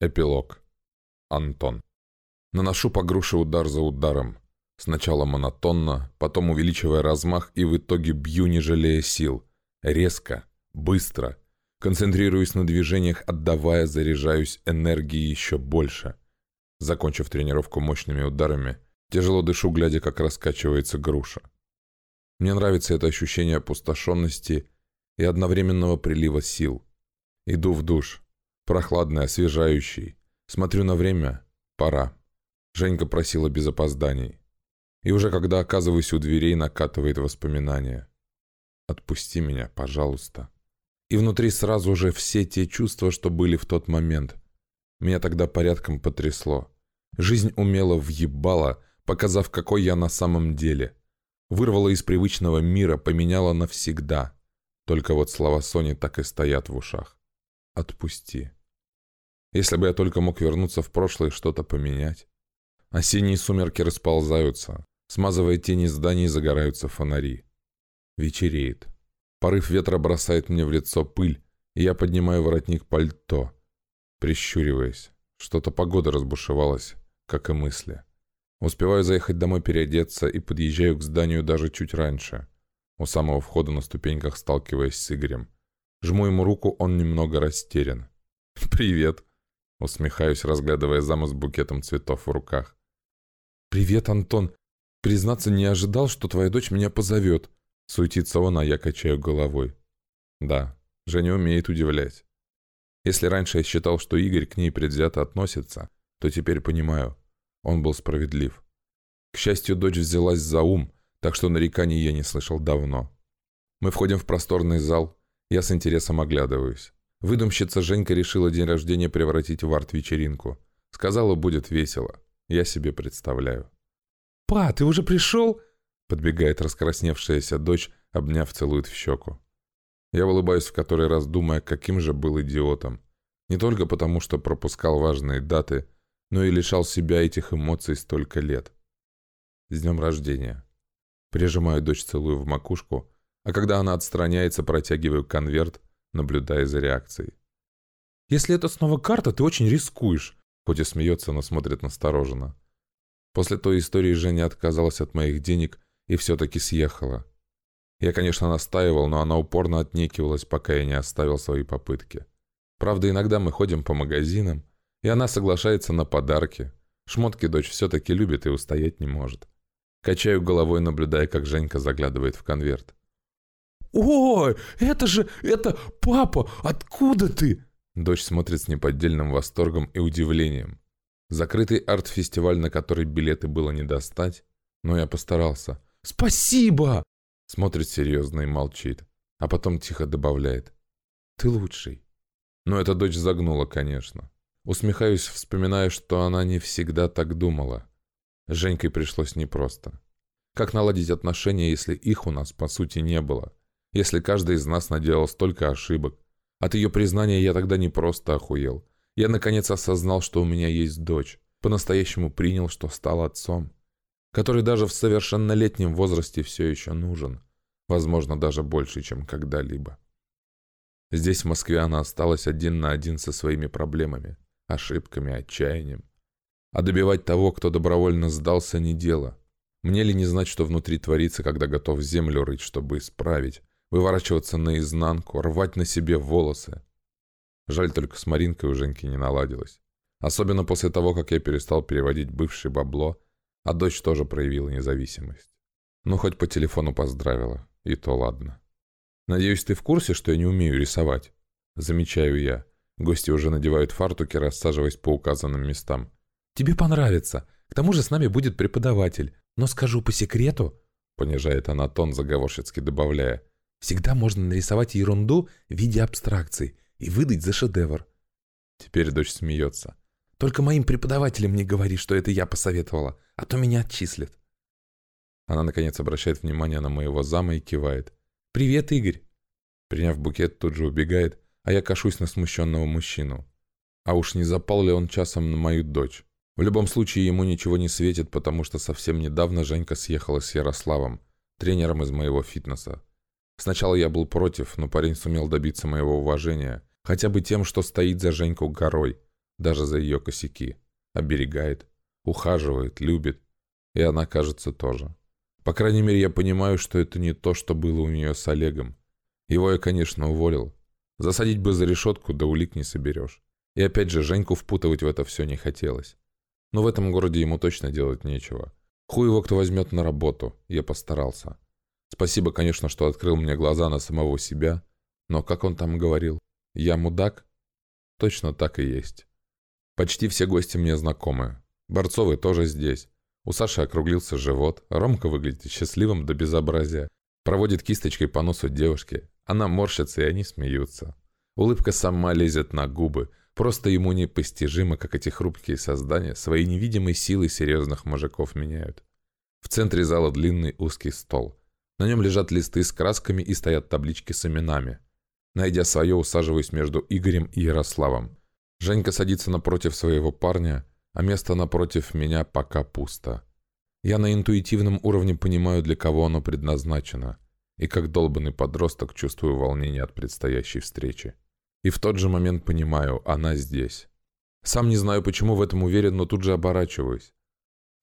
Эпилог. Антон. Наношу по груше удар за ударом. Сначала монотонно, потом увеличивая размах и в итоге бью, не жалея сил. Резко, быстро. Концентрируюсь на движениях, отдавая, заряжаюсь энергией еще больше. Закончив тренировку мощными ударами, тяжело дышу, глядя, как раскачивается груша. Мне нравится это ощущение опустошенности и одновременного прилива сил. Иду в душ. Прохладный, освежающий. Смотрю на время. Пора. Женька просила без опозданий. И уже когда оказываюсь у дверей, накатывает воспоминания. «Отпусти меня, пожалуйста». И внутри сразу же все те чувства, что были в тот момент. Меня тогда порядком потрясло. Жизнь умело въебала, показав, какой я на самом деле. Вырвала из привычного мира, поменяла навсегда. Только вот слова Сони так и стоят в ушах. «Отпусти». Если бы я только мог вернуться в прошлое и что-то поменять. Осенние сумерки расползаются. Смазывая тени зданий, загораются фонари. Вечереет. Порыв ветра бросает мне в лицо пыль, и я поднимаю воротник пальто, прищуриваясь. Что-то погода разбушевалась, как и мысли. Успеваю заехать домой переодеться и подъезжаю к зданию даже чуть раньше. У самого входа на ступеньках сталкиваясь с Игорем. Жму ему руку, он немного растерян. «Привет!» Усмехаюсь, разглядывая заму с букетом цветов в руках. «Привет, Антон. Признаться, не ожидал, что твоя дочь меня позовет». Суетится он, а я качаю головой. Да, Женя умеет удивлять. Если раньше я считал, что Игорь к ней предвзято относится, то теперь понимаю, он был справедлив. К счастью, дочь взялась за ум, так что нареканий я не слышал давно. Мы входим в просторный зал, я с интересом оглядываюсь. Выдумщица Женька решила день рождения превратить в арт-вечеринку. Сказала, будет весело. Я себе представляю. «Па, ты уже пришел?» Подбегает раскрасневшаяся дочь, обняв, целует в щеку. Я улыбаюсь в который раз, думая, каким же был идиотом. Не только потому, что пропускал важные даты, но и лишал себя этих эмоций столько лет. С днем рождения. Прижимаю дочь, целую в макушку, а когда она отстраняется, протягиваю конверт, наблюдая за реакцией. «Если это снова карта, ты очень рискуешь», хоть и смеется, но смотрит настороженно. После той истории Женя отказалась от моих денег и все-таки съехала. Я, конечно, настаивал, но она упорно отнекивалась, пока я не оставил свои попытки. Правда, иногда мы ходим по магазинам, и она соглашается на подарки. Шмотки дочь все-таки любит и устоять не может. Качаю головой, наблюдая, как Женька заглядывает в конверт. «Ой, это же... это... папа, откуда ты?» Дочь смотрит с неподдельным восторгом и удивлением. Закрытый арт-фестиваль, на который билеты было не достать, но я постарался. «Спасибо!» Смотрит серьезно и молчит, а потом тихо добавляет. «Ты лучший». Но эта дочь загнула, конечно. Усмехаюсь, вспоминая, что она не всегда так думала. Женькой пришлось непросто. Как наладить отношения, если их у нас, по сути, не было? Если каждый из нас наделал столько ошибок. От ее признания я тогда не просто охуел. Я наконец осознал, что у меня есть дочь. По-настоящему принял, что стал отцом. Который даже в совершеннолетнем возрасте все еще нужен. Возможно, даже больше, чем когда-либо. Здесь, в Москве, она осталась один на один со своими проблемами, ошибками, отчаянием. А добивать того, кто добровольно сдался, не дело. Мне ли не знать, что внутри творится, когда готов землю рыть, чтобы исправить, выворачиваться наизнанку, рвать на себе волосы. Жаль только с Маринкой у Женьки не наладилось. Особенно после того, как я перестал переводить бывшее бабло, а дочь тоже проявила независимость. Ну, хоть по телефону поздравила, и то ладно. Надеюсь, ты в курсе, что я не умею рисовать? Замечаю я. Гости уже надевают фартуки, рассаживаясь по указанным местам. Тебе понравится. К тому же с нами будет преподаватель. Но скажу по секрету, понижает она тон, заговорщицки добавляя. Всегда можно нарисовать ерунду в виде абстракций и выдать за шедевр. Теперь дочь смеется. Только моим преподавателям не говори, что это я посоветовала, а то меня отчислят. Она, наконец, обращает внимание на моего зама и кивает. «Привет, Игорь!» Приняв букет, тут же убегает, а я кашусь на смущенного мужчину. А уж не запал ли он часом на мою дочь? В любом случае, ему ничего не светит, потому что совсем недавно Женька съехала с Ярославом, тренером из моего фитнеса. Сначала я был против, но парень сумел добиться моего уважения, хотя бы тем, что стоит за Женьку горой. даже за ее косяки. Оберегает, ухаживает, любит. И она, кажется, тоже. По крайней мере, я понимаю, что это не то, что было у нее с Олегом. Его я, конечно, уволил. Засадить бы за решетку, да улик не соберешь. И опять же, Женьку впутывать в это все не хотелось. Но в этом городе ему точно делать нечего. Хуй его кто возьмет на работу, я постарался. Спасибо, конечно, что открыл мне глаза на самого себя, но как он там говорил? Я мудак? Точно так и есть. Почти все гости мне знакомы. Борцовый тоже здесь. У Саши округлился живот, Ромка выглядит счастливым до безобразия. Проводит кисточкой по носу девушки. Она морщится, и они смеются. Улыбка сама лезет на губы. Просто ему непостижимо, как эти хрупкие создания своей невидимой силой серьезных мужиков меняют. В центре зала длинный узкий стол. На нем лежат листы с красками и стоят таблички с именами. Найдя свое, усаживаюсь между Игорем и Ярославом. Женька садится напротив своего парня, а место напротив меня пока пусто. Я на интуитивном уровне понимаю, для кого оно предназначено, и как долбанный подросток чувствую волнение от предстоящей встречи. И в тот же момент понимаю, она здесь. Сам не знаю, почему в этом уверен, но тут же оборачиваюсь.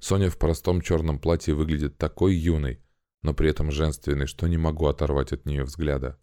Соня в простом черном платье выглядит такой юной, но при этом женственной, что не могу оторвать от нее взгляда.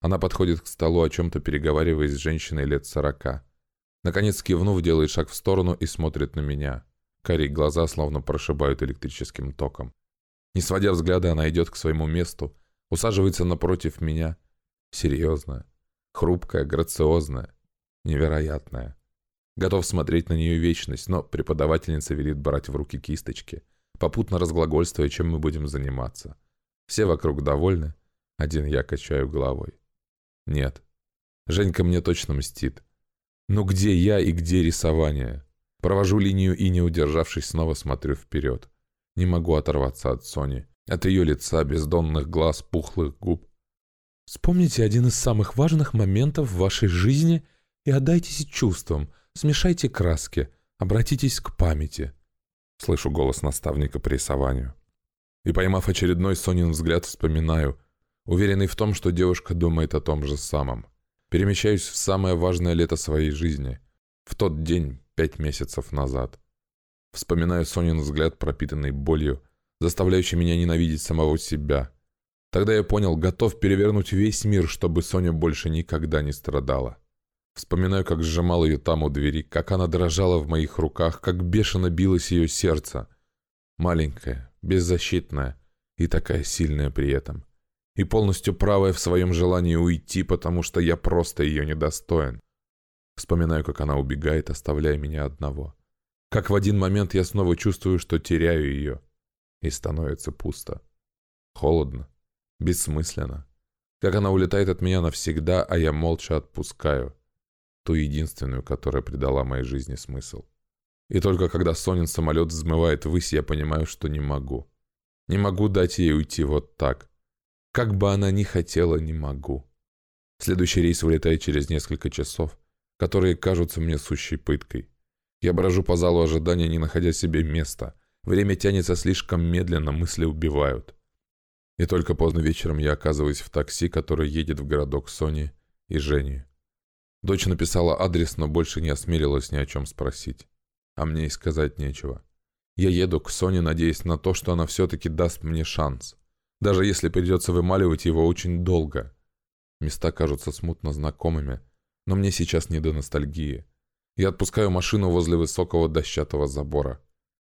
Она подходит к столу, о чем-то переговариваясь с женщиной лет сорока. Наконец, кивнув, делает шаг в сторону и смотрит на меня. Карие глаза словно прошибают электрическим током. Не сводя взгляда, она идет к своему месту, усаживается напротив меня. Серьезная, хрупкая, грациозная, невероятная. Готов смотреть на нее вечность, но преподавательница велит брать в руки кисточки, попутно разглагольствуя, чем мы будем заниматься. Все вокруг довольны, один я качаю головой. Нет. Женька мне точно мстит. Но где я и где рисование? Провожу линию и, не удержавшись, снова смотрю вперед. Не могу оторваться от Сони. От ее лица, бездонных глаз, пухлых губ. Вспомните один из самых важных моментов в вашей жизни и отдайтесь чувствам, смешайте краски, обратитесь к памяти. Слышу голос наставника по рисованию. И, поймав очередной Сонин взгляд, вспоминаю — уверенный в том, что девушка думает о том же самом. Перемещаюсь в самое важное лето своей жизни. В тот день, пять месяцев назад. Вспоминаю Сонин взгляд, пропитанный болью, заставляющий меня ненавидеть самого себя. Тогда я понял, готов перевернуть весь мир, чтобы Соня больше никогда не страдала. Вспоминаю, как сжимал ее там у двери, как она дрожала в моих руках, как бешено билось ее сердце. Маленькая, беззащитная и такая сильная при этом и полностью правая в своем желании уйти, потому что я просто ее недостоин. Вспоминаю, как она убегает, оставляя меня одного. Как в один момент я снова чувствую, что теряю ее. И становится пусто. Холодно. Бессмысленно. Как она улетает от меня навсегда, а я молча отпускаю. Ту единственную, которая придала моей жизни смысл. И только когда Сонин самолет взмывает ввысь, я понимаю, что не могу. Не могу дать ей уйти вот так. Как бы она ни хотела, не могу. Следующий рейс вылетает через несколько часов, которые кажутся мне сущей пыткой. Я брожу по залу ожидания, не находя себе места. Время тянется слишком медленно, мысли убивают. И только поздно вечером я оказываюсь в такси, которое едет в городок Сони и Жени. Дочь написала адрес, но больше не осмелилась ни о чем спросить. А мне и сказать нечего. Я еду к Соне, надеясь на то, что она все-таки даст мне шанс даже если придется вымаливать его очень долго. Места кажутся смутно знакомыми, но мне сейчас не до ностальгии. Я отпускаю машину возле высокого дощатого забора.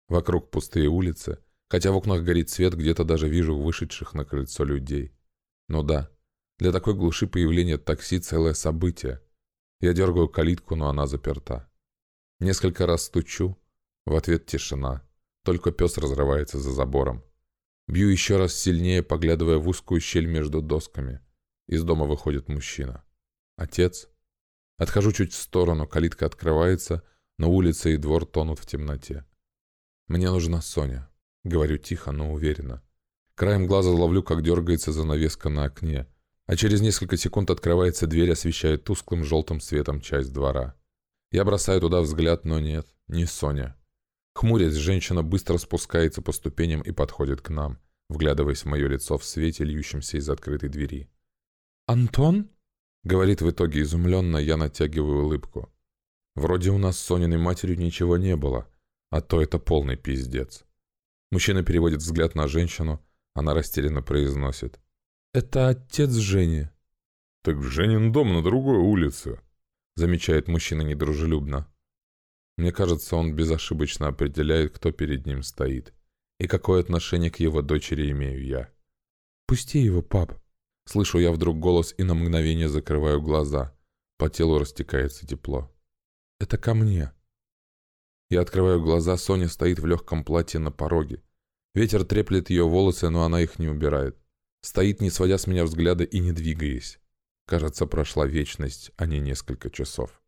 Вокруг пустые улицы, хотя в окнах горит свет, где-то даже вижу вышедших на крыльцо людей. Ну да, для такой глуши появление такси целое событие. Я дергаю калитку, но она заперта. Несколько раз стучу, в ответ тишина. Только пес разрывается за забором. Бью еще раз сильнее, поглядывая в узкую щель между досками. Из дома выходит мужчина. Отец. Отхожу чуть в сторону, калитка открывается, но улица и двор тонут в темноте. «Мне нужна Соня», — говорю тихо, но уверенно. Краем глаза ловлю, как дергается занавеска на окне, а через несколько секунд открывается дверь, освещая тусклым желтым светом часть двора. Я бросаю туда взгляд, но нет, не Соня. Хмурясь, женщина быстро спускается по ступеням и подходит к нам, вглядываясь в мое лицо в свете, льющемся из открытой двери. «Антон?» — говорит в итоге изумленно, я натягиваю улыбку. Вроде у нас с Сониной матерью ничего не было, а то это полный пиздец. Мужчина переводит взгляд на женщину, она растерянно произносит. «Это отец Жени». «Так Женин дом на другой улице», — замечает мужчина недружелюбно. Мне кажется, он безошибочно определяет, кто перед ним стоит и какое отношение к его дочери имею я. «Пусти его, пап!» Слышу я вдруг голос и на мгновение закрываю глаза. По телу растекается тепло. «Это ко мне!» Я открываю глаза, Соня стоит в легком платье на пороге. Ветер треплет ее волосы, но она их не убирает. Стоит, не сводя с меня взгляда и не двигаясь. Кажется, прошла вечность, а не несколько часов.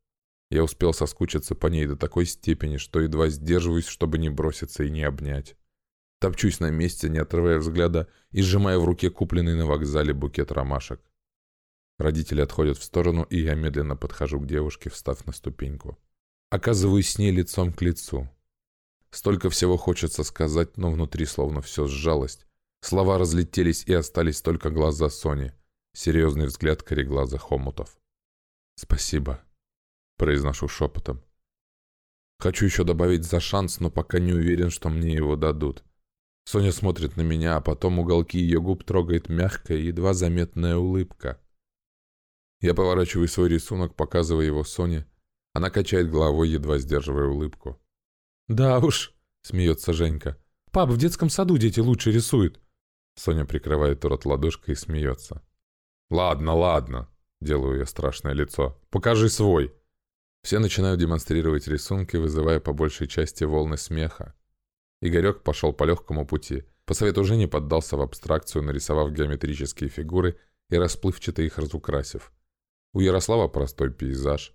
Я успел соскучиться по ней до такой степени, что едва сдерживаюсь, чтобы не броситься и не обнять. Топчусь на месте, не отрывая взгляда и сжимая в руке купленный на вокзале букет ромашек. Родители отходят в сторону, и я медленно подхожу к девушке, встав на ступеньку. Оказываюсь с ней лицом к лицу. Столько всего хочется сказать, но внутри словно все сжалось. Слова разлетелись, и остались только глаза Сони. Серьезный взгляд кореглаза хомутов. «Спасибо», — произношу шепотом. Хочу еще добавить за шанс, но пока не уверен, что мне его дадут. Соня смотрит на меня, а потом уголки ее губ трогает мягкая, едва заметная улыбка. Я поворачиваю свой рисунок, показывая его Соне. Она качает головой, едва сдерживая улыбку. «Да уж», — смеется Женька. «Пап, в детском саду дети лучше рисуют». Соня прикрывает рот ладошкой и смеется. «Ладно, ладно», — делаю я страшное лицо. «Покажи свой». Все начинают демонстрировать рисунки, вызывая по большей части волны смеха. Игорек пошел по легкому пути. По совету Жени поддался в абстракцию, нарисовав геометрические фигуры и расплывчато их разукрасив. У Ярослава простой пейзаж,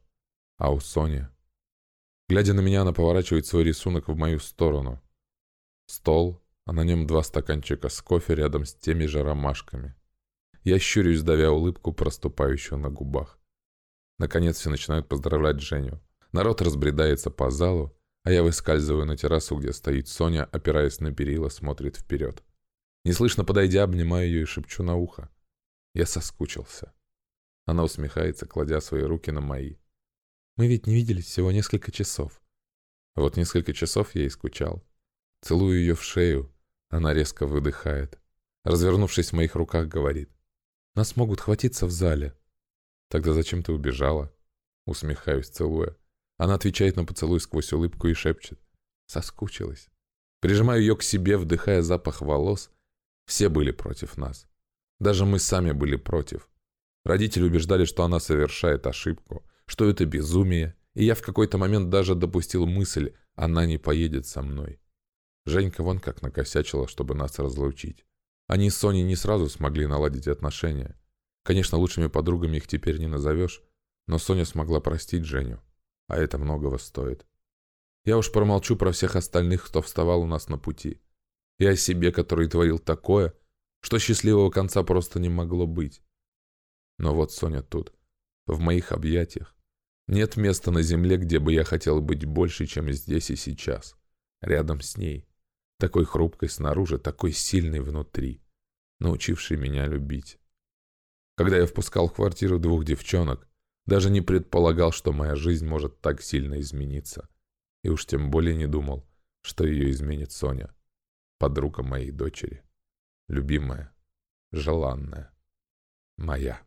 а у Сони... Глядя на меня, она поворачивает свой рисунок в мою сторону. Стол, а на нем два стаканчика с кофе рядом с теми же ромашками. Я щурюсь, давя улыбку, проступающую на губах. Наконец все начинают поздравлять Женю. Народ разбредается по залу, а я выскальзываю на террасу, где стоит Соня, опираясь на перила, смотрит вперед. Неслышно подойдя, обнимаю ее и шепчу на ухо. Я соскучился. Она усмехается, кладя свои руки на мои. Мы ведь не виделись всего несколько часов. Вот несколько часов я и скучал. Целую ее в шею. Она резко выдыхает. Развернувшись в моих руках, говорит. Нас могут хватиться в зале. Тогда зачем ты убежала? Усмехаюсь, целуя. Она отвечает на поцелуй сквозь улыбку и шепчет. Соскучилась. Прижимаю ее к себе, вдыхая запах волос. Все были против нас. Даже мы сами были против. Родители убеждали, что она совершает ошибку, что это безумие, и я в какой-то момент даже допустил мысль, она не поедет со мной. Женька вон как накосячила, чтобы нас разлучить. Они с Соней не сразу смогли наладить отношения. Конечно, лучшими подругами их теперь не назовешь, но Соня смогла простить Женю а это многого стоит. Я уж промолчу про всех остальных, кто вставал у нас на пути. И о себе, который творил такое, что счастливого конца просто не могло быть. Но вот Соня тут, в моих объятиях. Нет места на земле, где бы я хотел быть больше, чем здесь и сейчас. Рядом с ней. Такой хрупкой снаружи, такой сильной внутри. Научившей меня любить. Когда я впускал в квартиру двух девчонок, даже не предполагал, что моя жизнь может так сильно измениться. И уж тем более не думал, что ее изменит Соня, подруга моей дочери. Любимая, желанная, моя.